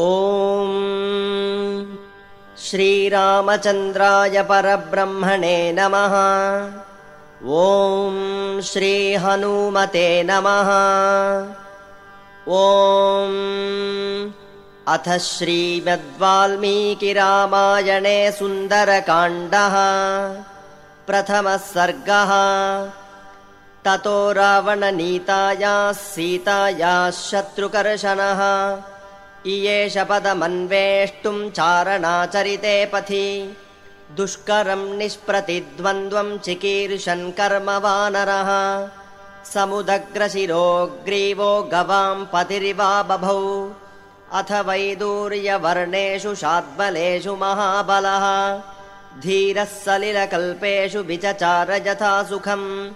ॐ श्रीरामचन्द्राय परब्रह्मणे नमः। ॐ श्रीहनुमते नमः। ॐ अथ श्रीमद्वाल्मीकिरामायणे सुन्दरकाण्डः। प्रथमः सर्गः। ततो रावणनीतायाः सीतायाः शत्रुकर्शनः इयेष पदमन्वेष्टुम् चारणाचरिते पथि। दुष्करम् निष्प्रतिद्वन्द्वम् चिकीर्षन् कर्म वानरः समुदग्रशिरोग्रीवो गवाम् पतिरिवा बभौ। अथ वैदूर्यवर्णेषु शाद्बलेषु महाबलः। धीरः सलिलकल्पेषु विचचार यथा सुखम्।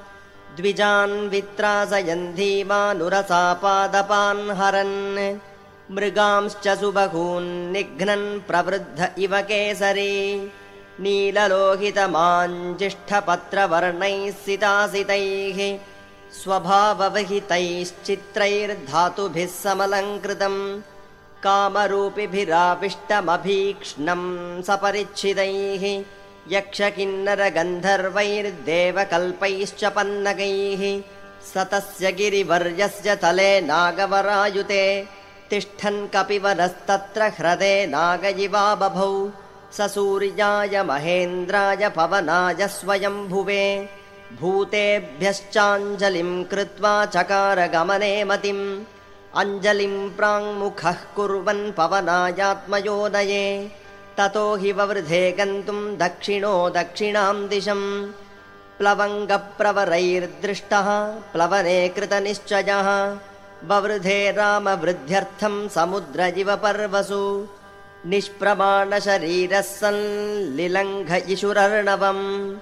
द्विजान् वित्रासयन् धीमानुरसापादपान् हरन् मृगांश्च सुबहून्निघ्नन् प्रवृद्ध इव केसरी। नीललोहितमाञ्जिष्ठपत्रवर्णैः सितासितैः स्वभावविहितैश्चित्रैर्धातुभिः समलङ्कृतम् कामरूपिभिराविष्टमभीक्ष्णम् सपरिच्छिदैः यक्षकिन्नरगन्धर्वैर्देवकल्पैश्च पन्नगैः सतस्य गिरिवर्यस्य तले नागवरायुते तिष्ठन् कपिवरस्तत्र ह्रदे नागयिवा बभौ स सूर्याय महेन्द्राय पवनाय स्वयम्भुवे। भूतेभ्यश्चाञ्जलिम् कृत्वा चकारगमने मतिम्। अञ्जलिम् प्राङ्मुखः कुर्वन् पवनायात्मयोदये। ततो हि ववृधे गन्तुम् दक्षिणो दक्षिणाम् दिशम्। प्लवङ्गप्रवरैर्दृष्टः प्लवने कृतनिश्चयः ववृधे रामवृद्ध्यर्थम् समुद्र इव पर्वसु निष्प्रमाणशरीरः सल्लिलङ्घ इषुरर्णवम्।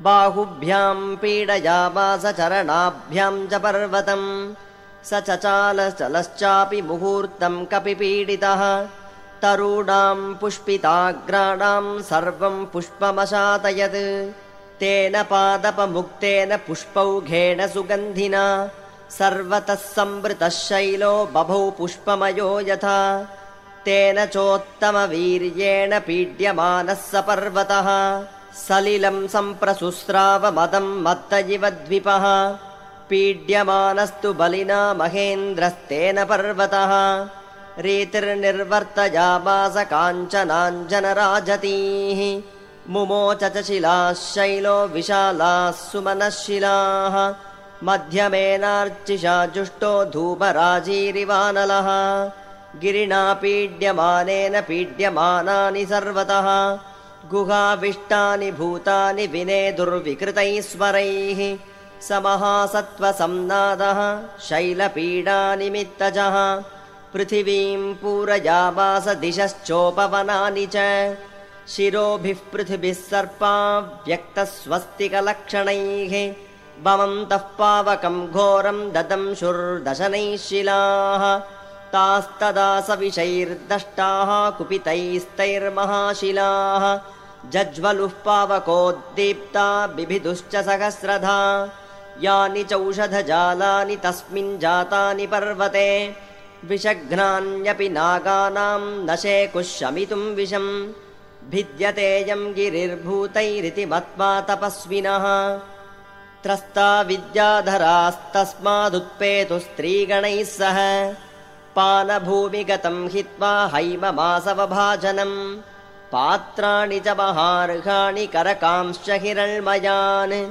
बाहुभ्याम् पीडयामास चरणाभ्याम् च पर्वतम्। स चचालचलश्चापि मुहूर्तम् कपिपीडितः। तरूणाम् पुष्पिताग्राणाम् सर्वम् पुष्पमशातयत्। तेन पादपमुक्तेन पुष्पौघेण सुगन्धिना सर्वतः संवृतः शैलो बभौ पुष्पमयो यथा। तेन चोत्तमवीर्येण पीड्यमानः स पर्वतः। सलिलम् सम्प्रसुस्रावमदम् मत्त इव द्विपः। पीड्यमानस्तु बलिना महेन्द्रस्तेन पर्वतः। रीतिर्निर्वर्तयामास काञ्चनाञ्जनराजतीः। मुमोच च शिलाः शैलो विशालाः सुमनःशिलाः मध्यमेनार्चिषा जुष्टो धूपराजीरिवानलः। गिरिणा पीड्यमानेन पीड्यमानानि सर्वतः। गुहाविष्टानि भूतानि विने दुर्विकृतैश्वरैः स महासत्त्वसंनादः शैलपीडानिमित्तजः। पृथिवीम् पूरयामास दिशश्चोपवनानि च। शिरोभिः पृथिभिः सर्पा व्यक्तस्वस्तिकलक्षणैः वमन्तः पावकम् घोरम् ददंशुर्दशनैः शिलाः। तास्तदा सविषैर्दष्टाः कुपितैस्तैर्महाशिलाः। जज्वलुः पावकोद्दीप्ता बिभिदुश्च सहस्रधा। यानि चौषधजालानि तस्मिन् जातानि पर्वते। विषघ्नान्यपि नागानाम् न शेकुः शमितुम् विषम्। भिद्यतेयम् गिरिर्भूतैरिति मत्वा तपस्विनः त्रस्ता विद्याधरास्तस्मादुत्पेतु स्त्रीगणैः सह। पानभूमिगतम् हित्वा हैममासवभाजनम्। पात्राणि च महार्घाणि करकांश्च हिरण्मयान्।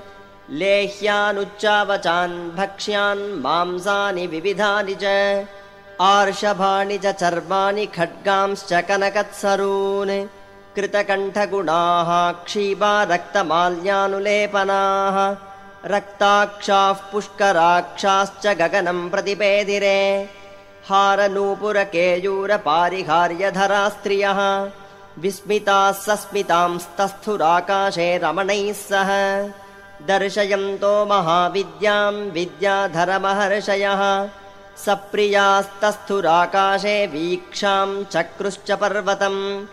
लेह्यानुच्चावचान् भक्ष्यान् मांसानि विविधानि च। आर्षभाणि च चर्माणि खड्गांश्च कनकत्सरून्। कृतकण्ठगुणाः क्षीबा रक्तमाल्यानुलेपनाः रक्ताक्षाः पुष्कराक्षाश्च गगनम् प्रतिपेदिरे। हारनूपुरकेयूरपारिहार्यधरा स्त्रियः विस्मिताः सस्मितांस्तस्थुराकाशे रमणैः सह। दर्शयन्तो महाविद्याम् विद्याधरमहर्षयः। सप्रियास्तस्थुराकाशे वीक्षाम् चक्रुश्च पर्वतम्।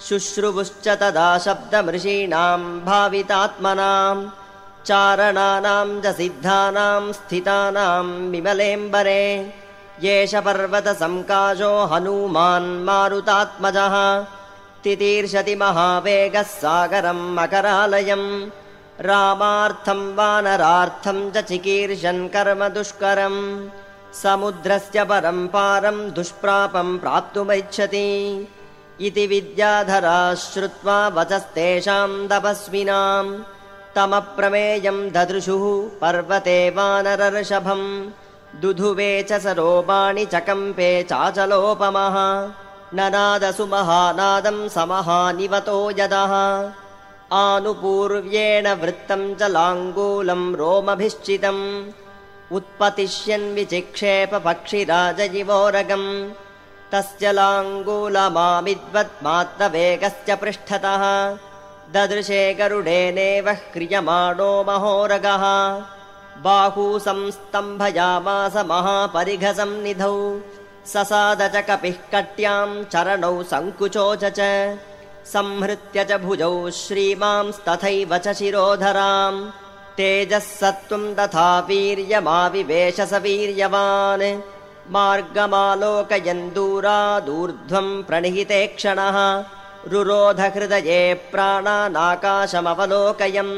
शुश्रुवुश्च तदा शब्दमृषीणाम् भावितात्मनाम् चारणानाम् च सिद्धानाम् स्थितानाम् विमलेऽम्बरे। एष पर्वतसङ्काशो हनूमान् मारुतात्मजः। तितीर्षति महावेगः सागरम् मकरालयम्। रामार्थम् वानरार्थम् च चिकीर्षन् कर्म दुष्करम्। समुद्रस्य परम् पारम् दुष्प्रापम् प्राप्तुमिच्छति। इति विद्याधरा श्रुत्वा वचस्तेषाम् तपस्विनाम् तमप्रमेयम् ददृशुः पर्वते वानरर्षभम् दुधुवे च सरोपाणि चकम्पे चाचलोपमः। ननादसु महानादम् समहानिवतो यदः। आनुपूर्व्येण वृत्तम् च लाङ्गूलम् रोमभिश्चितम्। उत्पतिष्यन् विचिक्षेप पक्षिराजयिवोरगम् तस्य लाङ्गूलमामिद्वत्मात्रवेगस्य पृष्ठतः ददृशे गरुडेनेव क्रियमाणो महोरगः। बाहू संस्तम्भयामास महापरिघसन्निधौ ससाद च कपिः कट्याम् चरणौ सङ्कुचो च संहृत्य च भुजौ श्रीमांस्तथैव च शिरोधराम्। तेजः सत्त्वम् तथा वीर्यमाविवेश स वीर्यवान् मार्गमालोकयन् दूरादूर्ध्वम् प्रणिहिते क्षणः रुरोधहृदये प्राणानाकाशमवलोकयन्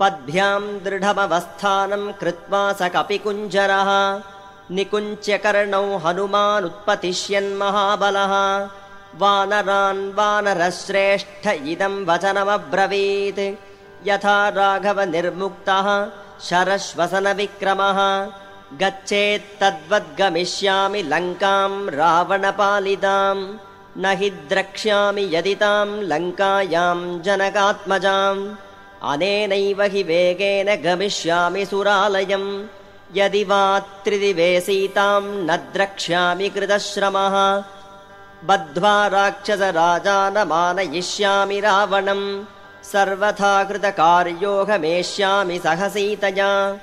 पद्भ्याम् दृढमवस्थानम् कृत्वा स कपिकुञ्जरः निकुञ्च्य कर्णौ हनुमानुत्पतिष्यन्महाबलः वानरान् वानरश्रेष्ठ इदम् वचनमब्रवीत्। यथा राघव निर्मुक्तः शरश्वसनविक्रमः गच्छेत्तद्वद्गमिष्यामि लङ्काम् रावणपालिताम् न हि द्रक्ष्यामि यदि ताम् लङ्कायाम् जनकात्मजाम्। अनेनैव हि वेगेन गमिष्यामि सुरालयम्। यदि वा त्रिदिवे सीताम् न द्रक्ष्यामि कृतश्रमः। बद्ध्वा राक्षसराजानमानयिष्यामि रावणम्। सर्वथा कृतकार्योऽहमेष्यामि सह सीतया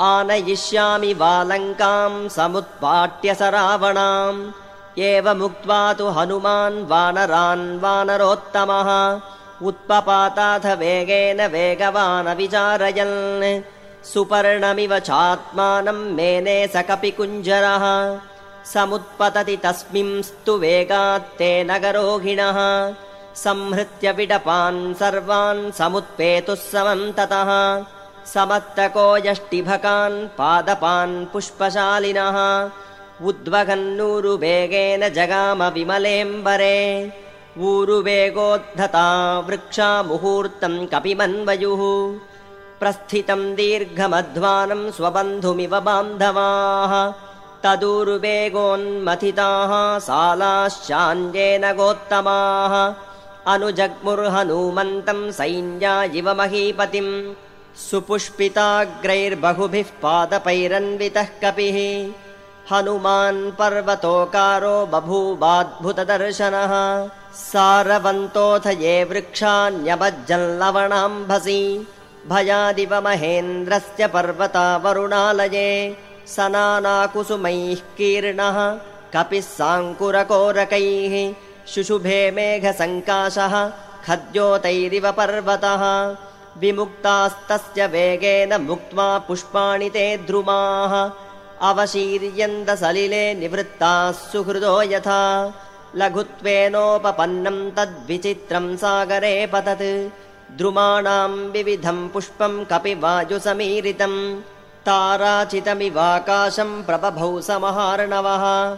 आनयिष्यामि वालङ्काम् समुत्पाट्य स रावणाम् एवमुक्त्वा तु हनुमान् वानरान् वानरोत्तमः। उत्पपाताथ वेगेन वेगवानविचारयन् सुपर्णमिव चात्मानम् मेने स कपिकुञ्जरः समुत्पतति तस्मिंस्तु वेगात्ते नगरोहिणः संहृत्य विडपान् सर्वान् समुत्पेतुः समम् ततः समत्तको यष्टिभकान् पादपान् पुष्पशालिनः उद्वहन्नूरुवेगेन जगाम विमलेऽम्बरे ऊरुवेगोद्धता वृक्षा मुहूर्तम् कपिमन्वयुः। प्रस्थितम् दीर्घमध्वानम् स्वबन्धुमिव बान्धवाः। तदूरुवेगोन्मथिताः सालाश्चान्येन गोत्तमाः। अनुजग्मुर्हनूमन्तम् सैन्या इव महीपतिम्। सुपुष्पिताग्रैर्बहुभिः पादपैरन्वितः कपिः हनुमान् पर्वतोकारो बभूवाद्भुतदर्शनः। सारवन्तोऽथ ये वृक्षान्यभज्जल्लवणाम्भसि भयादिव महेन्द्रस्य पर्वता वरुणालये सनानाकुसुमैः कीर्णः कपिः साङ्कुरकोरकैः शुशुभे मेघसङ्काशः खद्योतैरिव पर्वतः। विमुक्तास्तस्य वेगेन मुक्त्वा पुष्पाणि ते द्रुमाः अवशीर्यन्दसलिले निवृत्ताः सुहृदो यथा। लघुत्वेनोपपन्नम् तद्विचित्रम् सागरे पतत्। द्रुमाणाम् विविधम् पुष्पम् कपिवायुसमीरितम् ताराचितमिवाकाशम् प्रबभौ समहार्णवः।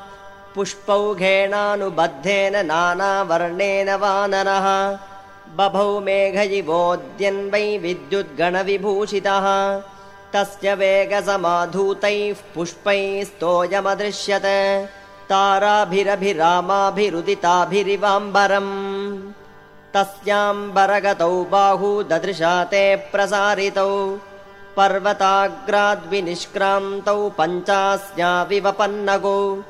पुष्पौघेणानुबद्धेन नानावर्णेन वानरः। बभौ मेघयिवोद्यन्वै विद्युद्गणविभूषितः तस्य वेगसमाधूतैः पुष्पैस्तोयमदृश्यत ताराभिरभिरामाभिरुदिताभिरिवाम्बरम्। तस्याम्बरगतौ बाहू ददृशा ते प्रसारितौ। पर्वताग्राद्विनिष्क्रान्तौ पञ्चास्याविवपन्नगौ।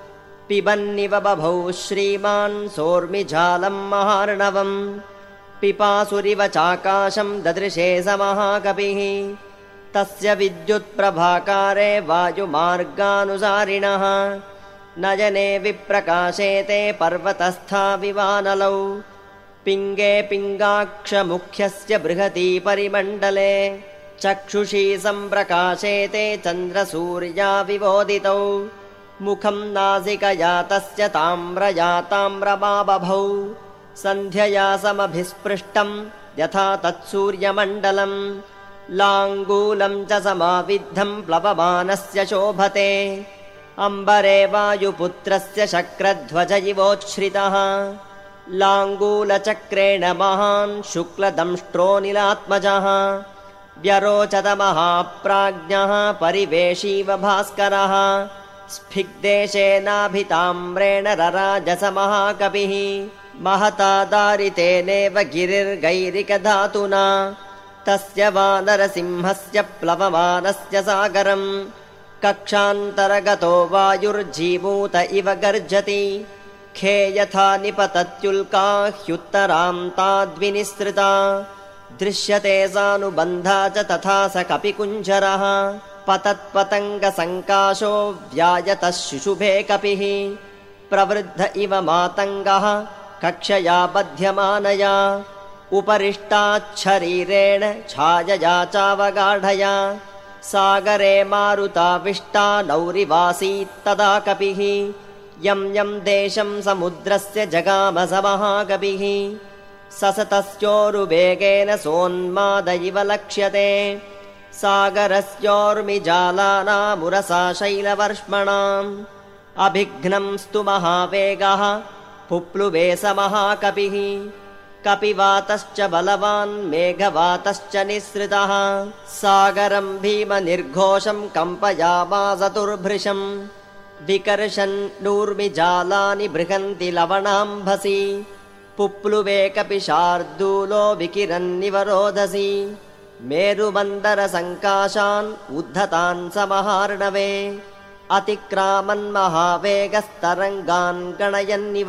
पिबन्निव बभौ श्रीमान् सोर्मिजालम् महार्णवम्। पिपासुरिव चाकाशम् ददृशे स महाकपिः तस्य विद्युत्प्रभाकारे वायुमार्गानुसारिणः। नयने विप्रकाशेते पर्वतस्था विवानलौ। पिङ्गे पिङ्गाक्षमुख्यस्य बृहती परिमण्डले। चक्षुषी सम्प्रकाशेते चन्द्रसूर्या विवोदितौ मुखं नासिकया तस्य ताम्रया ताम्रमाबभौ। सन्ध्यया समभिस्पृष्टम् यथा तत्सूर्यमण्डलम् लाङ्गूलं च समाविद्धम् प्लवमानस्य शोभते। अम्बरे वायुपुत्रस्य शक्रध्वज इवोच्छ्रितः। लाङ्गूलचक्रेण महान् शुक्लदंष्ट्रोनिलात्मजः व्यरोचत महाप्राज्ञः परिवेशीव भास्करः। स्फिग्देशेनाभिताम्रेण रराजसमहाकविः महता दारितेनेव गिरिर्गैरिकधातुना तस्य वानरसिंहस्य प्लवमानस्य सागरम्। कक्षान्तरगतो वायुर्जीमूत इव गर्जति। खे यथा निपतत्युल्का ह्युत्तरान्ताद्विनिसृता दृश्यते सानुबन्धा च तथा स कपिकुञ्जरः। पतत्पतङ्गसङ्काशो व्यायतः शिशुभे कपिः। प्रवृद्ध इव मातङ्गः कक्षया बध्यमानया उपरिष्टाच्छरीरेण छायया चावगाढया सागरे मारुताविष्टा नौरिवासीत्तदा कपिः। यं यं देशं समुद्रस्य जगामसमहाकपिः ससतस्योरुवेगेन सोन्माद इव लक्ष्यते। सागरस्योर्मिजालानामुरसा शैलवर्ष्मणाम् अभिघ्नं स्तु महावेगः पुप्लुवे स महाकपिः कपिवातश्च बलवान् मेघवातश्च निःसृतः। सागरं भीमनिर्घोषं कम्पयामासतुर्भृशम्। विकर्षन् नूर्मिजालानि बृहन्ति लवणाम्भसि। पुप्लुवे कपि शार्दूलो विकिरन्निवरोधसि। मेरुबन्दरसङ्काशान् उद्धतान् समहार्णवे। अतिक्रामन्महावेगस्तरङ्गान् गणयन्निव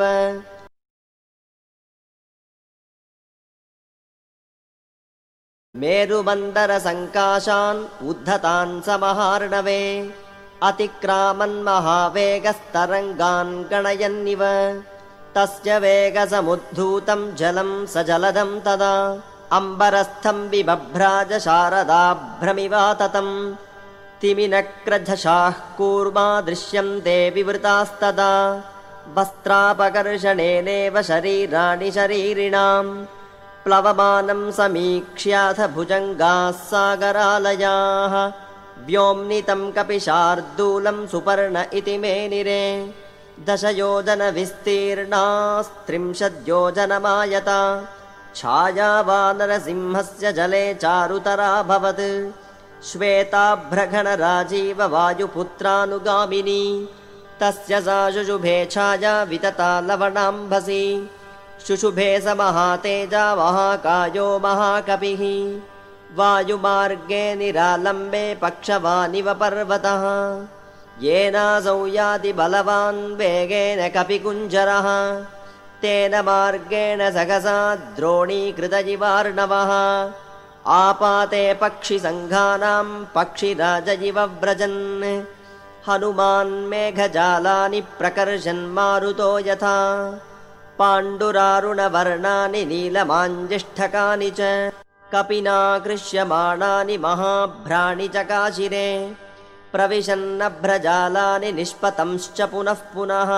मेरुबन्दरसङ्काशान् उद्धतान् समहार्णवे अतिक्रामन्महावेगस्तरङ्गान् गणयन्निव। तस्य वेगसमुद्धूतं जलं स जलदं तदा अम्बरस्थं विबभ्राज शारदाभ्रमिवाततम् तिमिनक्रझषाः कूर्मा दृश्यन्ते विवृतास्तदा वस्त्रापकर्षणेनेव शरीराणि शरीरिणाम् प्लवमानं समीक्ष्याथ भुजङ्गाः सागरालयाः। व्योम्नितं कपिशार्दूलं सुपर्ण इति मेनिरे दशयोजनविस्तीर्णास्त्रिंशद्योजनमायता। छाया वानरसिंहस्य जले चारुतराभवत् श्वेताभ्रघणराजीव वायुपुत्रानुगामिनी तस्य सा शुशुभे छाया वितता लवणाम्भसि शुशुभे स महातेजा महाकायो महाकपिः। वायुमार्गे निरालम्बे पक्षवानिव पर्वतः। येनासौ याति बलवान् वेगेन कपिकुञ्जरः। तेन मार्गेण सहसा द्रोणीकृत इवार्णवः आपाते पक्षिसङ्घानां पक्षिराज इव व्रजन् हनुमान् मेघजालानि प्रकर्षन् मारुतो यथा पाण्डुरारुणवर्णानि नीलमाञ्जिष्ठकानि च कपिना कृष्यमाणानि महाभ्राणि चकाशिरे प्रविशन्नभ्रजालानि निष्पतंश्च पुनः पुनः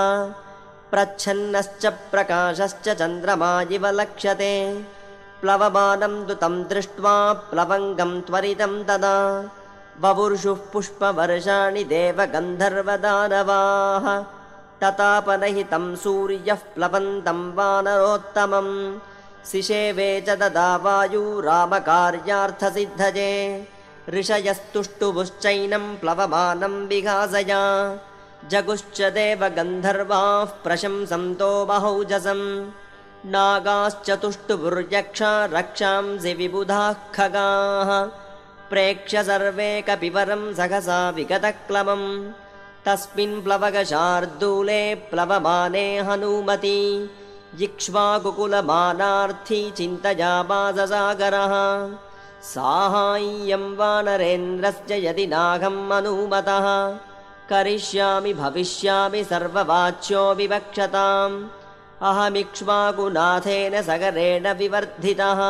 प्रच्छन्नश्च प्रकाशश्च चन्द्रमा इव लक्ष्यते प्लवमानं दुतं दृष्ट्वा प्लवङ्गं त्वरितं तदा वपुर्षुः पुष्पवर्षाणि देवगन्धर्वदानवाः ततापनहितं सूर्यः प्लवन्तं वानरोत्तमम्। सिषेवे च ददा वायु रामकार्यार्थसिद्धजे। ऋषयस्तुष्टुभुश्चैनं प्लवमानं विघासया। जगुश्च देवगन्धर्वाः प्रशंसन्तो बहुजसम्। नागाश्च तुष्टुभुर्यक्षा रक्षांसि विबुधाः खगाः। प्रेक्ष्य सर्वे कपिवरं सहसा विगतक्लमम् तस्मिन् प्लवगशार्दूले प्लवमाने हनूमति। इक्ष्वाकुकुलमानार्थी चिन्तयामाससागरः साहाय्यं वानरेन्द्रस्य यदि नागम् अनुमतः करिष्यामि भविष्यामि सर्ववाच्यो विवक्षताम्। अहमिक्ष्वाकुनाथेन सगरेण विवर्धितः।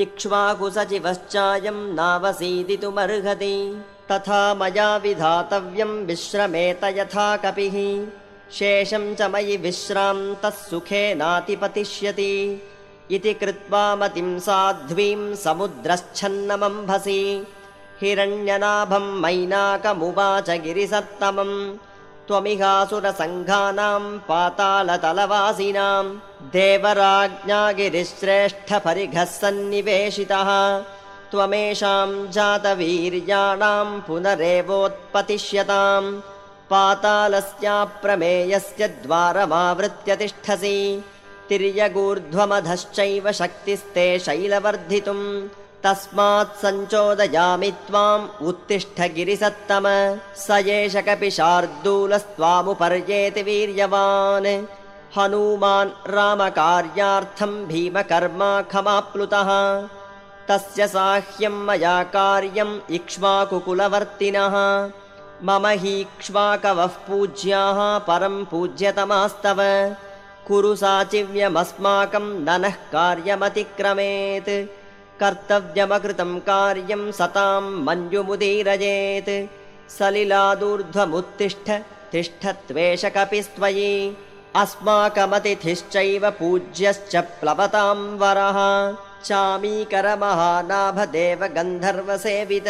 इक्ष्वाकुसचिवश्चायं नावसीदितुमर्हति तथा मया विधातव्यं विश्रमेत यथा कपिः। शेषं च मयि विश्रान्तः सुखेनातिपतिष्यति इति कृत्वा मतिं साध्वीं समुद्रश्छन्नमम्भसि हिरण्यनाभं मैनाकमुवाच गिरिसत्तमम्। त्वमिहासुरसङ्घानां पातालतलवासिनां। देवराज्ञागिरिश्रेष्ठपरिघः सन्निवेशितः त्वमेषां जातवीर्याणां पुनरेवोत्पतिष्यताम्। पातालस्याप्रमेयस्य द्वारमावृत्य तिष्ठसि। तिर्यगूर्ध्वमधश्चैव शक्तिस्ते शैलवर्धितुम्। तस्मात् सञ्चोदयामि त्वाम् उत्तिष्ठ गिरिसत्तम। स एष कपि शार्दूलस्त्वामुपर्येति वीर्यवान्। हनूमान् रामकार्यार्थम् भीमकर्मा खमाप्लुतः तस्य साह्यम् मया कार्यम् इक्ष्वाकुकुलवर्तिनः। मम हीक्ष्वाकवः पूज्याः परम् पूज्यतमास्तव। कुरु साचिव्यमस्माकम् ननः कार्यमतिक्रमेत्। कर्तव्यमकृतं कार्यं सतां मञ्जुमुदीरयेत् सलिलादूर्ध्वमुत्तिष्ठ तिष्ठत्वेष कपिस्त्वयि अस्माकमतिथिश्चैव पूज्यश्च प्लवतां वरः चामीकरमहानाभदेव गन्धर्वसेवित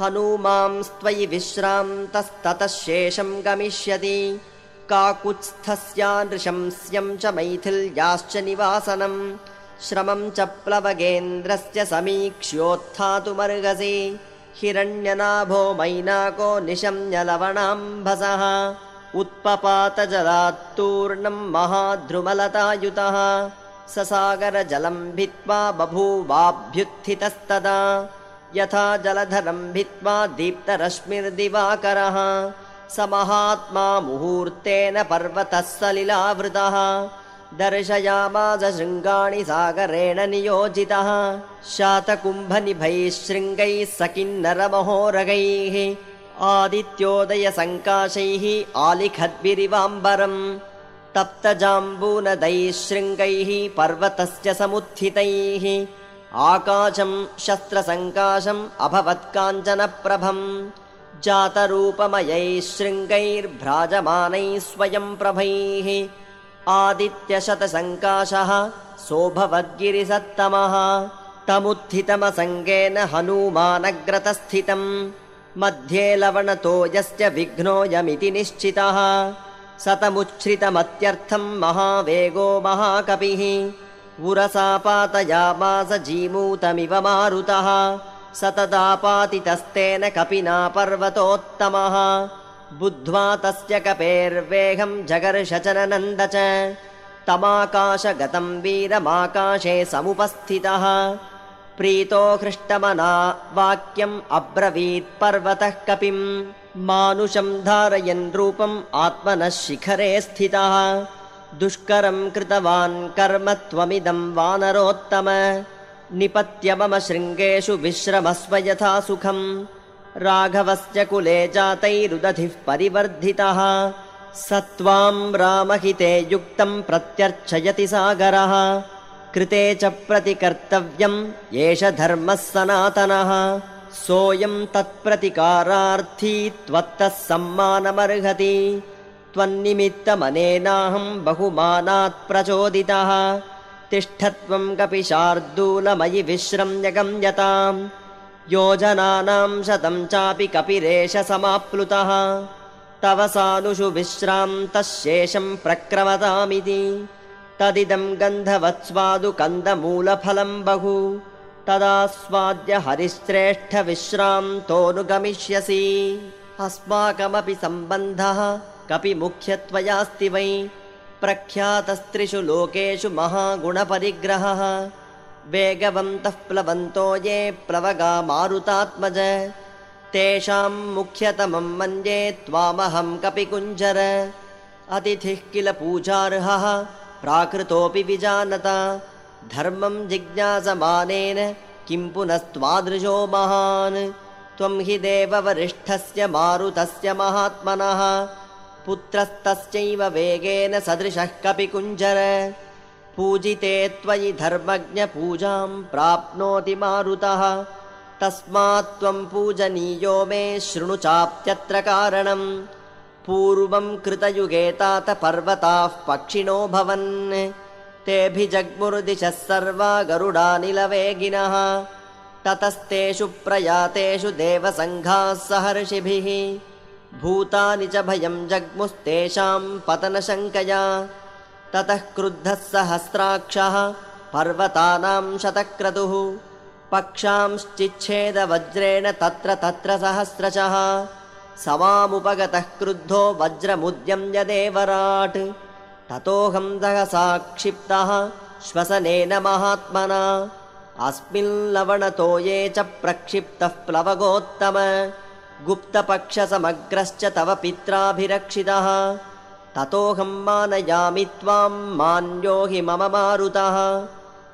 हनूमांस्त्वयि विश्रान्तस्ततः शेषं गमिष्यति। काकुत्स्थस्यानृशंस्यं च मैथिल्याश्च निवासनम्। श्रमं च प्लवगेन्द्रस्य समीक्ष्योत्थातुमर्हसि। हिरण्यनाभो मैनाको निशम्यलवणाम्भसः। उत्पपातजलात्तूर्णं महाद्रुमलतायुतः ससागरजलं भित्त्वा बभूवाभ्युत्थितस्तदा यथा जलधरं भित्त्वा दीप्तरश्मिर्दिवाकरः स महात्मा मुहूर्तेन पर्वतः सलिलावृतः दर्शयामास शृङ्गाणि सागरेण नियोजितः शातकुम्भनिभैः शृङ्गैः सकिन्नरमहोरगैः आदित्योदयसङ्काशैः आलिखद्भिरिवाम्बरम् तप्तजाम्बूनदैः शृङ्गैः पर्वतस्य समुत्थितैः आकाशम् शस्त्रसङ्काशम् अभवत्काञ्चनप्रभम् जातरूपमयैः शृङ्गैर्भ्राजमानैः स्वयं प्रभैः आदित्यशतसङ्काशः सोऽभवद्गिरिसत्तमः तमुत्थितमसङ्गेन हनूमानग्रतस्थितम् मध्ये लवणतो यस्य विघ्नोऽयमिति निश्चितः सतमुच्छ्रितमत्यर्थम् महावेगो महाकपिः। उरसा पातयामास जीमूतमिव मारुतः। सतदापातितस्तेन कपिना पर्वतोत्तमः। बुद्ध्वा तस्य कपेर्वेगं जगर्षचननन्द च। तमाकाशगतं वीरमाकाशे समुपस्थितः प्रीतो हृष्टमना वाक्यम् अब्रवीत् पर्वतः कपिम्। मानुषं धारयन् रूपम् आत्मनः शिखरे स्थितः। दुष्करं कृतवान् कर्म त्वमिदं वानरोत्तम। निपत्य मम शृङ्गेषु विश्रमस्व यथा सुखम्। राघवस्य कुले जातैरुदधिः परिवर्धितः। स त्वां रामहिते युक्तं प्रत्यर्चयति सागरः कृते च प्रतिकर्तव्यम् एष धर्मः सनातनः। सोऽयं तत्प्रतिकारार्थी त्वत्तः सम्मानमर्हति। त्वन्निमित्तमनेनाहं बहुमानात् प्रचोदितः। तिष्ठत्वं कपि शार्दूलमयि विश्रम्यगम्यताम् योजनानां शतं चापि कपिरेष समाप्लुतः। तव सानुषु विश्रान्तः शेषं प्रक्रमतामिति तदिदं गन्धवत्स्वादु कन्दमूलफलं बहु तदास्वाद्य हरिश्रेष्ठविश्रान्तोऽनुगमिष्यसि अस्माकमपि सम्बन्धः कपि मुख्यत्वयास्ति वै। प्रख्यातस्त्रिषु लोकेषु महागुणपरिग्रहः। वेगवन्तः प्लवन्तो ये प्लवगा मारुतात्मज तेषां मुख्यतमं मन्ये त्वामहं कपिकुञ्जर। अतिथिः किल पूजार्हः प्राकृतोऽपि विजानत। धर्मं जिज्ञासमानेन किं पुनस्त्वादृशो महान्। त्वं हि देववरिष्ठस्य मारुतस्य महात्मनः। पुत्रस्तस्यैव वेगेन सदृशः कपिकुञ्जर। पूजिते त्वयि धर्मज्ञपूजां प्राप्नोति मारुतः। तस्मात् त्वम् पूजनीयो मे शृणु चाप्यत्र कारणम् पूर्वम् कृतयुगे तात पर्वताः पक्षिणो भवन्। तेऽभिजग्मुर्दिशः सर्वा गरुडानिलवेगिनः ततस्तेषु प्रयातेषु देवसङ्घाः सहर्षिभिः भूतानि च भयम् जग्मुस्तेषाम् पतनशङ्कया। ततः क्रुद्धः सहस्राक्षः पर्वतानाम् शतक्रतुः। पक्षांश्चिच्छेदवज्रेण तत्र तत्र सहस्रशः समामुपगतः क्रुद्धो वज्रमुद्यम्य देवराट् ततोऽहम् सहसा क्षिप्तः श्वसनेन महात्मना। अस्मिन् लवणतो ये च प्रक्षिप्तः प्लवगोत्तम। गुप्तपक्षसमग्रश्च तव पित्राभिरक्षितः। ततोऽहम् मानयामि त्वाम् मान्यो हि मम मारुतः।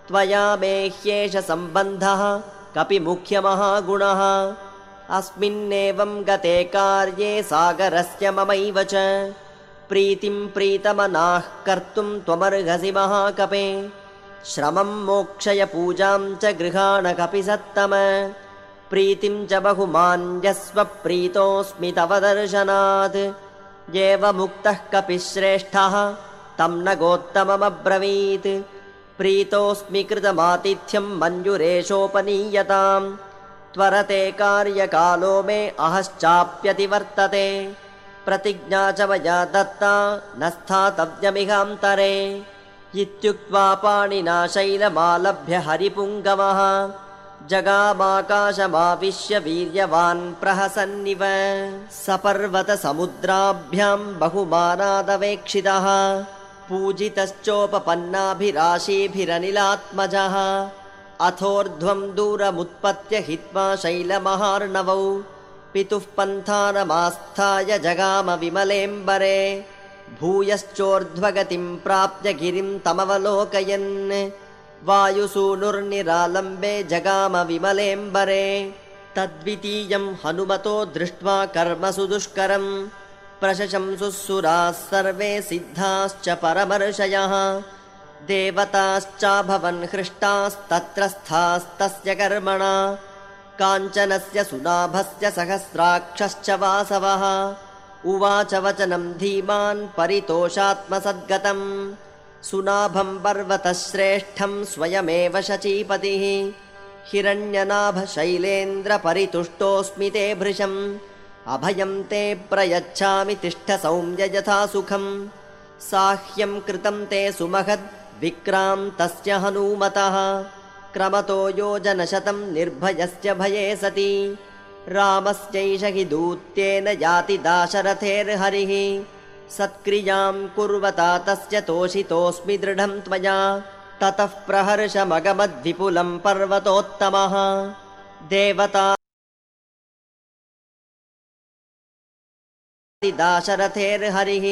त्वया मे ह्येष सम्बन्धः कपि अस्मिन्नेवम् गते कार्ये सागरस्य ममैव च। प्रीतिम् प्रीतमनाः कर्तुम् त्वमर्हसि महाकपे। श्रमम् मोक्षय पूजाम् च गृहाण कपि सत्तम। प्रीतिम् च बहुमान्यस्व प्रीतोऽस्मि तव दर्शनात्। एवमुक्तः कपि श्रेष्ठः तम् न गोत्तममब्रवीत्। प्रीतोऽस्मि कृतमातिथ्यम् मञ्जुरेषोपनीयताम् त्वरते कार्यकालो मे अहश्चाप्यतिवर्तते प्रतिज्ञा च मया दत्ता न स्थातव्यमिहान्तरे इत्युक्त्वा पाणिना शैलमालभ्य हरिपुङ्गमः। जगामाकाशमाविश्य वीर्यवान् प्रहसन्निव। सपर्वतसमुद्राभ्याम् बहुमानादवेक्षितः। पूजितश्चोपपन्नाभिराशीभिरनिलात्मजः अथोर्ध्वम् दूरमुत्पत्य हित्वा शैलमहार्णवौ पितुः पन्थानमास्थाय जगाम विमलेऽम्बरे भूयश्चोर्ध्वगतिम् प्राप्य गिरिम् तमवलोकयन्। वायुसूनुर्निरालम्बे जगाम विमलेऽम्बरे तद्वितीयम् हनुमतो दृष्ट्वा कर्म सुदुष्करम्। प्रशशंसुः सर्वे सिद्धाश्च परमर्षयः देवताश्चाभवन् हृष्टास्तत्र स्थास्तस्य कर्मणा काञ्चनस्य सुनाभस्य सहस्राक्षश्च वासवः। उवाच वचनम् धीमान् परितोषात्मसद्गतम् सुनाभम् पर्वतश्रेष्ठम् स्वयमेव शचीपतिः। हिरण्यनाभशैलेन्द्रपरितुष्टोऽस्मि ते भृशम् अभयम् ते प्रयच्छामि तिष्ठ सौम्य यथा सुखम् साह्यम् कृतम् ते सुमहद् विक्रान्तस्य हनूमतः क्रमतो योजनशतम् निर्भयस्य भये सति। रामस्यैष हि दूत्येन याति दाशरथेर्हरिः सत्क्रियाम् कुर्वता तस्य तोषितोऽस्मि दृढम् त्वया। ततः प्रहर्षमगमद्विपुलम् पर्वतोत्तमः। देवता दाशरथेर्हरिः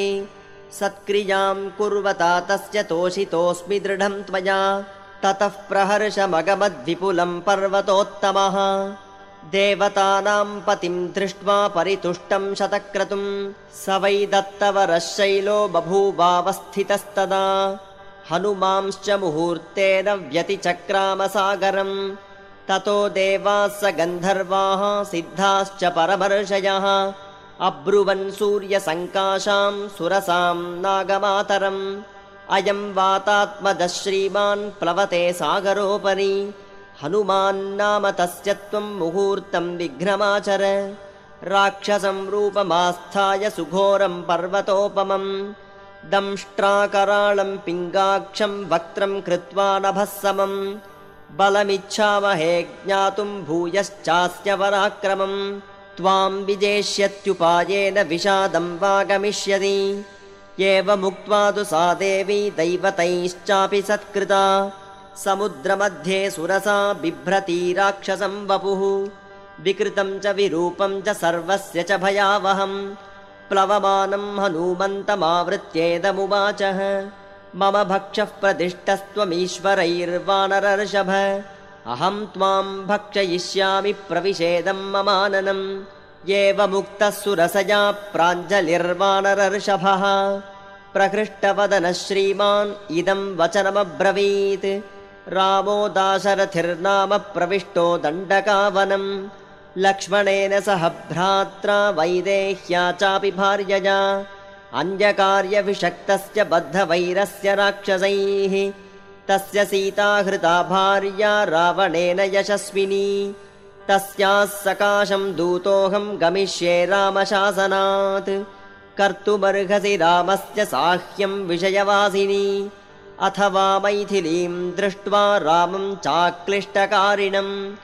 सत्क्रियाम् कुर्वता तस्य तोषितोऽस्मि दृढम् त्वया। ततः प्रहर्षमगमद्विपुलम् पर्वतोत्तमः। देवतानाम् पतिम् दृष्ट्वा परितुष्टम् शतक्रतुम् स वै दत्तवरः शैलो बभूवावस्थितस्तदा। हनुमांश्च मुहूर्तेन व्यतिचक्रामसागरम् ततो देवाः स गन्धर्वाः सिद्धाश्च परमर्षयः अब्रुवन् सूर्यसङ्काशाम् सुरसाम् नागमातरम्। अयम् वातात्मदः श्रीमान् प्लवते सागरोपरि। हनुमान्नाम तस्य त्वम् मुहूर्तम् विघ्नमाचर। राक्षसम् रूपमास्थाय सुघोरम् पर्वतोपमम् दंष्ट्राकराळम् पिङ्गाक्षम् वक्त्रम् कृत्वा नभः समम्। बलमिच्छामहे ज्ञातुम् भूयश्चास्य पराक्रमम् त्वाम् विजेष्यत्युपायेन विषादम् वागमिष्यति। एवमुक्त्वा तु सा देवी दैवतैश्चापि सत्कृता। समुद्रमध्ये सुरसा बिभ्रती राक्षसम् वपुः। विकृतम् च विरूपम् च सर्वस्य च भयावहम्। प्लवमानम् हनूमन्तमावृत्येदमुवाचः। मम भक्षः प्रदिष्टस्त्वमीश्वरैर्वानरर्षभ अहम् त्वाम् भक्षयिष्यामि प्रविशेदम् ममाननम् एवमुक्तः सुरसया प्राञ्जलिर्वानरर्षभः। प्रकृष्टवदनः श्रीमान् इदम् वचनमब्रवीत्। रामो दाशरथिर्नाम प्रविष्टो दण्डकावनम्। लक्ष्मणेन सह भ्रात्रा वैदेह्या चापि भार्यया। अन्यकार्यविषक्तस्य बद्धवैरस्य राक्षसैः तस्य सीताहृता भार्या रावणेन यशस्विनी। तस्याः सकाशम् दूतोऽहम् गमिष्ये रामशासनात्। कर्तुमर्हसि रामस्य साह्यम् विषयवासिनी अथवा मैथिलीम् दृष्ट्वा रामम् चाक्लिष्टकारिणम्।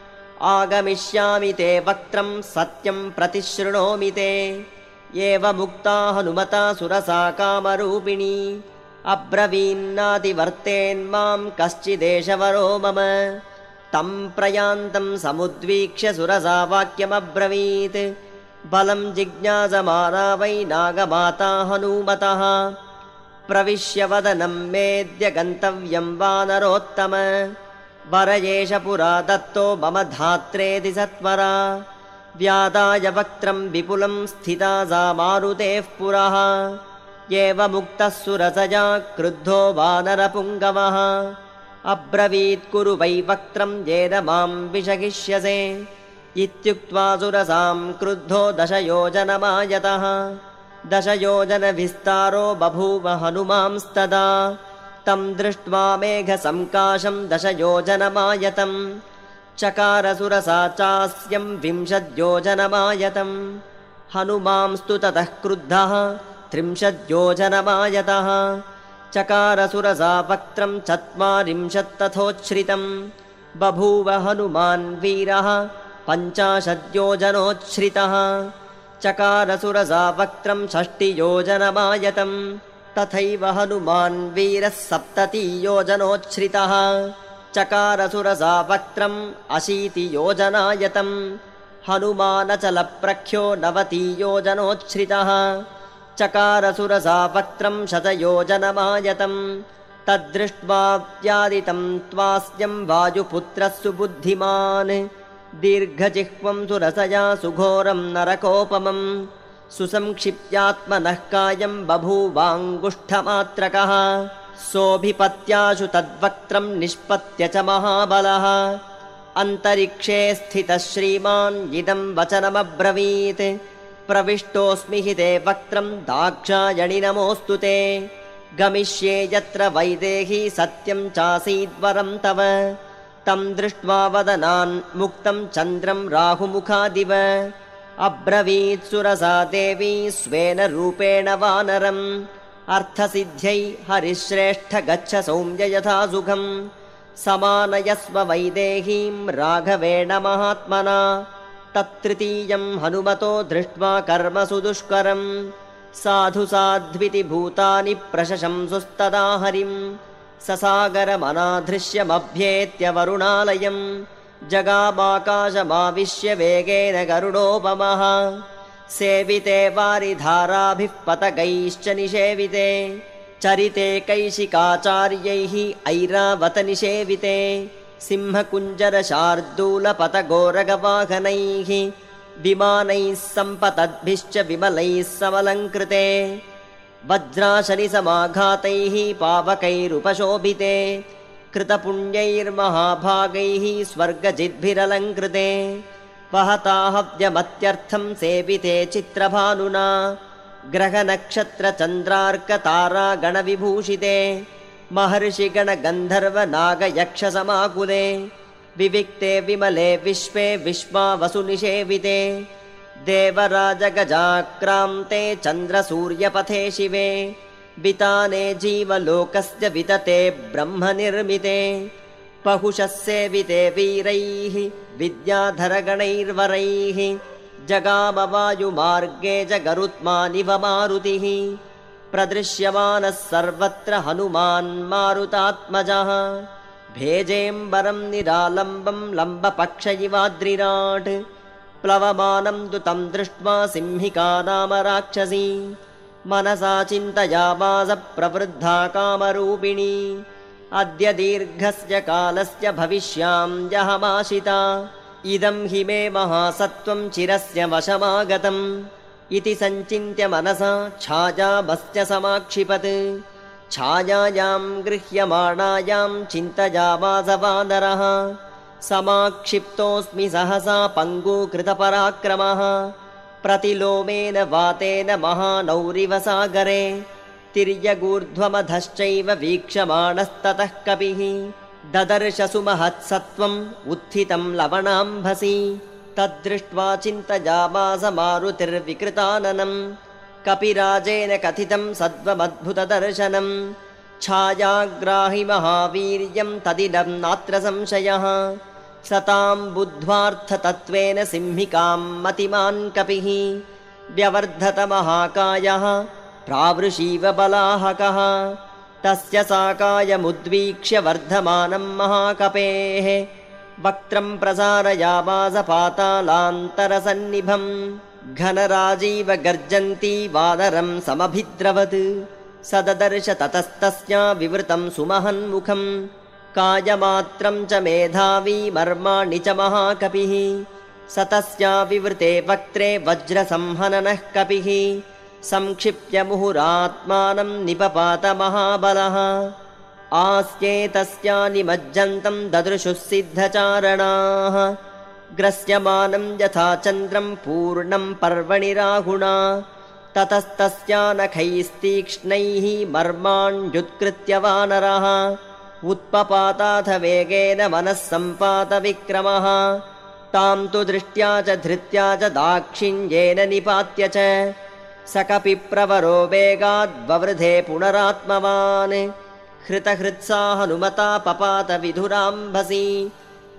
आगमिष्यामि ते वक्त्रम् सत्यम् प्रतिशृणोमि ते। एवमुक्ता हनुमता सुरसा कामरूपिणी अब्रवीन्नातिवर्तेन्माम् कश्चिदेशवरो मम। तम् प्रयान्तम् समुद्वीक्ष्य सुरसा वाक्यमब्रवीत् बलम् जिज्ञासमाना वै नागमाता हनूमतः। प्रविश्य वदनम् मेद्य गन्तव्यम् वानरोत्तम। वर एष पुरा दत्तो मम धात्रेति सत्वरा। व्यादाय वक्त्रम् विपुलम् स्थिता सा मारुतेः पुरः एवमुक्तः सुरसजा क्रुद्धो वानरपुङ्गवः। अब्रवीत् कुरु वै वक्त्रम् येन माम् विशगिष्यसे इत्युक्त्वा सुरसाम् क्रुद्धो दशयोजनमायतः। दशयोजनविस्तारो बभूव हनुमांस्तदा। तम् दृष्ट्वा मेघसङ्काशम् दशयोजनमायतम् चकारसुरसा चास्यम् विंशद्योजनमायतम् हनुमांस्तु ततः क्रुद्धः त्रिंशद्योजनमायतः। चकारसुरसा वक्त्रम् चत्वारिंशत्तथोच्छ्रितम् बभूव हनुमान् वीरः पञ्चाशद्योजनोच्छ्रितः। चकारसुरसा वक्त्रम् षष्टियोजनमायतम्। तथैव हनुमान् वीरः सप्ततियोजनोच्छ्रितः। चकारसुरसा वक्त्रम् अशीतियोजनायतम्। हनुमानचलप्रख्यो नवतियोजनोच्छ्रितः चकारसुरसा वक्त्रम् शतयोजनमायतम्। तद्दृष्ट्वा व्यादितम् त्वास्यम् वायुपुत्रः सुबुद्धिमान्। दीर्घजिह्वम् सुरसया सुघोरम् नरकोपमम्। सुसंक्षिप्यात्मनः कायम् बभूवाङ्गुष्ठमात्रकः। सोऽभिपत्याशु तद्वक्त्रम् निष्पत्य च महाबलः। अन्तरिक्षे स्थितः श्रीमान् इदम् वचनमब्रवीत् प्रविष्टोऽस्मि हि ते वक्त्रम् दाक्षायणि नमोऽस्तु ते। गमिष्ये यत्र वैदेही सत्यम् चासीद्वरम् तव। तम् दृष्ट्वा वदनान् मुक्तम् चन्द्रम् राहुमुखादिव। अब्रवीत् सुरसा देवी स्वेन रूपेण वानरम्। अर्थसिद्ध्यै हरिश्रेष्ठ गच्छ सौम्य यथा सुखम् समानयस्व वैदेहीम् राघवेण महात्मना तत्तृतीयम् हनुमतो दृष्ट्वा कर्म सुदुष्करम् साधु साध्विति भूतानि प्रशशंसुस्तदा हरिम् ससागरमनाधृश्यमभ्येत्य वरुणालयम् जगामाकाशमाविश्य वेगेन गरुडोपमः सेविते वारिधाराभिः पतगैश्च निषेविते चरिते कैशिकाचार्यैः ऐरावतनिषेविते सिंहकुञ्जरशार्दूलपतगोरगवाहनैः विमानैः सम्पतद्भिश्च विमलैः समलङ्कृते वज्राशनिसमाघातैः पावकैरुपशोभिते कृतपुण्यैर्महाभागैः स्वर्गजिद्भिरलङ्कृते वहताहव्यमत्यर्थम् सेविते चित्रभानुना ग्रहनक्षत्रचन्द्रार्कतारागणविभूषिते महर्षिगणगन्धर्वनागयक्षसमाकुले विविक्ते विमले विश्वे विश्वावसुनिषेविते देवराजगजाक्रान्ते चन्द्रसूर्यपथे शिवे विताने जीवलोकस्य वितते ब्रह्मनिर्मिते पहुषः सेविते वीरैः विद्याधरगणैर्वरैः जगामवायुमार्गे च गरुत्मानिव मारुतिः प्रदृश्यमानः सर्वत्र हनुमान् मारुतात्मजः। भेजेम्बरम् निरालम्बम् लम्बपक्ष इवाद्रिराट् प्लवमानम् तु तम् दृष्ट्वा सिंहिका नाम राक्षसी। मनसा चिन्तयामास प्रवृद्धा कामरूपिणी। अद्य दीर्घस्य कालस्य भविष्याम् जहमाशिता। इदम् हि मे महासत्त्वम् चिरस्य वशमागतम् इति सञ्चिन्त्य मनसा छायामस्य समाक्षिपत्। छायायां गृह्यमाणायां चिन्तयावासवानरः समाक्षिप्तोऽस्मि सहसा पङ्गुकृतपराक्रमः। प्रतिलोमेन वातेन महानौरिवसागरे तिर्यगूर्ध्वमधश्चैव वीक्षमाणस्ततः कपिः। ददर्श सुमहत्सत्त्वम् उत्थितं लवणाम्भसि तद्दृष्ट्वा चिन्तयामासमारुतिर्विकृताननम्। कपिराजेन कथितं सद्वमद्भुतदर्शनम्। छायाग्राहि महावीर्यं तदिदं नात्र संशयः। सतां बुद्ध्वार्थतत्त्वेन सिंहिकां मतिमान् कपिः। व्यवर्धत महाकायः प्रावृषीव बलाहकः। तस्य साकायमुद्वीक्ष्य वर्धमानं महाकपेः वक्त्रं प्रसारयावासपातालान्तरसन्निभम्। घनराजीव गर्जन्ती वानरं समभिद्रवत्। सददर्श ततस्तस्या विवृतं सुमहन्मुखम्। कायमात्रं च मेधावी मर्माणि च महाकपिः। स तस्या विवृते वक्त्रे वज्रसंहननः कपिः। संक्षिप्य मुहुरात्मानं निपपात महाबलः आस्ये तस्या निमज्जन्तं ददृशुः सिद्धचारणाः। ग्रस्यमानं यथा चन्द्रं पूर्णं पर्वणि राहुणा। ततस्तस्या नखैस्तीक्ष्णैः मर्माण्युत्कृत्य वानरः। उत्पपाताथ वेगेन मनः सम्पातविक्रमः तां तु दृष्ट्या च धृत्या च दाक्षिण्येन निपात्य च। स कपि प्रवरो वेगाद्ववृधे पुनरात्मवान् हृतहृत्सा हनुमता पपात विधुराम्भसि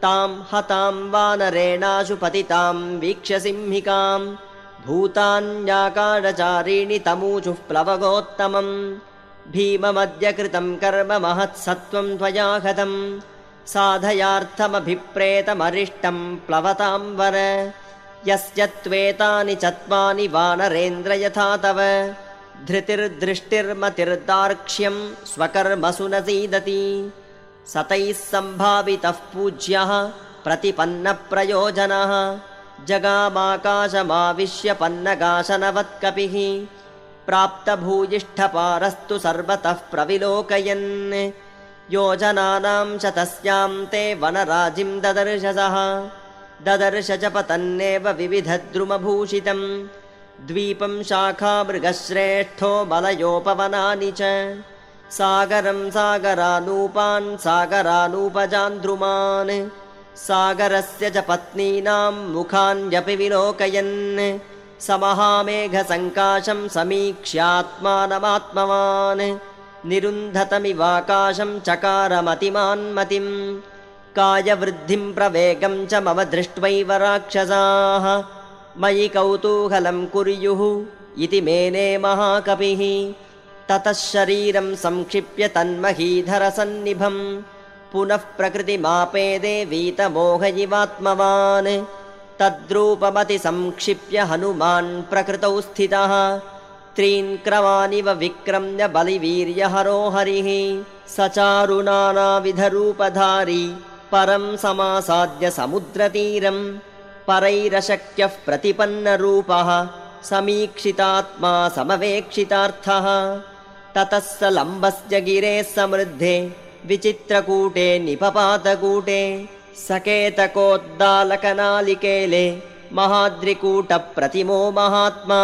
तां हतां वानरेणाशु पतितां वीक्ष्य सिंहिकाम् भूतान्याकाशचारिणि तमूचुः प्लवगोत्तमम्। भीममद्य कृतं कर्म महत्सत्त्वं त्वया हतम् साधयार्थमभिप्रेतमरिष्टं प्लवतां वर। यस्य त्वेतानि चत्वानि वानरेन्द्र यथा तव धृतिर्दृष्टिर्मतिर्दार्क्ष्यं स्वकर्मसु न सीदति सतैः सम्भावितः पूज्यः प्रतिपन्नप्रयोजनः। जगामाकाशमाविश्य पन्नगाशनवत्कपिः। प्राप्तभूयिष्ठपारस्तु सर्वतः प्रविलोकयन्। योजनानां च तस्यां ते वनराजिं ददर्शसः। ददर्श च पतन्नेव विविधद्रुमभूषितम् द्वीपं शाखामृगश्रेष्ठो बलयोपवनानि च। सागरं सागरानूपान् सागरानूपजान्द्रुमान्। सागरस्य च पत्नीनां मुखान्यपि विलोकयन्। स महामेघसङ्काशं समीक्ष्यात्मानमात्मवान्। निरुन्धतमिवाकाशं चकारमतिमान्मतिम्। कायवृद्धिं प्रवेगं च मम दृष्ट्वैव राक्षसाः मयि कौतूहलं कुर्युः इति मेने महाकपिः ततः शरीरं संक्षिप्य तन्महीधरसन्निभम्। पुनः प्रकृतिमापेदे वीतमोहयिवात्मवान् तद्रूपमति संक्षिप्य हनुमान् प्रकृतौ स्थितः। त्रीन् क्रमानिव विक्रम्य बलिवीर्यहरो हरिः स चारुनानाविधरूपधारी परं समासाद्य समुद्रतीरम् परैरशक्यः प्रतिपन्नरूपः समीक्षितात्मा समवेक्षितार्थः। ततः स लम्बस्य गिरेः समृद्धे विचित्रकूटे निपपातकूटे सकेतकोद्दालकनालिकेले महाद्रिकूटप्रतिमो महात्मा।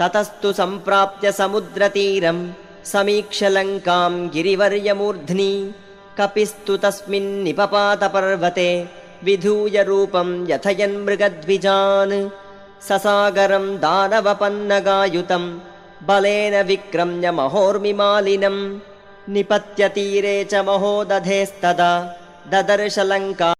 ततस्तु सम्प्राप्य समुद्रतीरं समीक्ष्य लङ्कां गिरिवर्यमूर्ध्नि कपिस्तु तस्मिन्निपपातपर्वते विधूय रूपं यथयन्मृगद्विजान् ससागरं दानवपन्नगायुतं बलेन विक्रम्य महोर्मिमालिनम् निपत्यतीरे च महोदधेस्तदा ददर्श लङ्का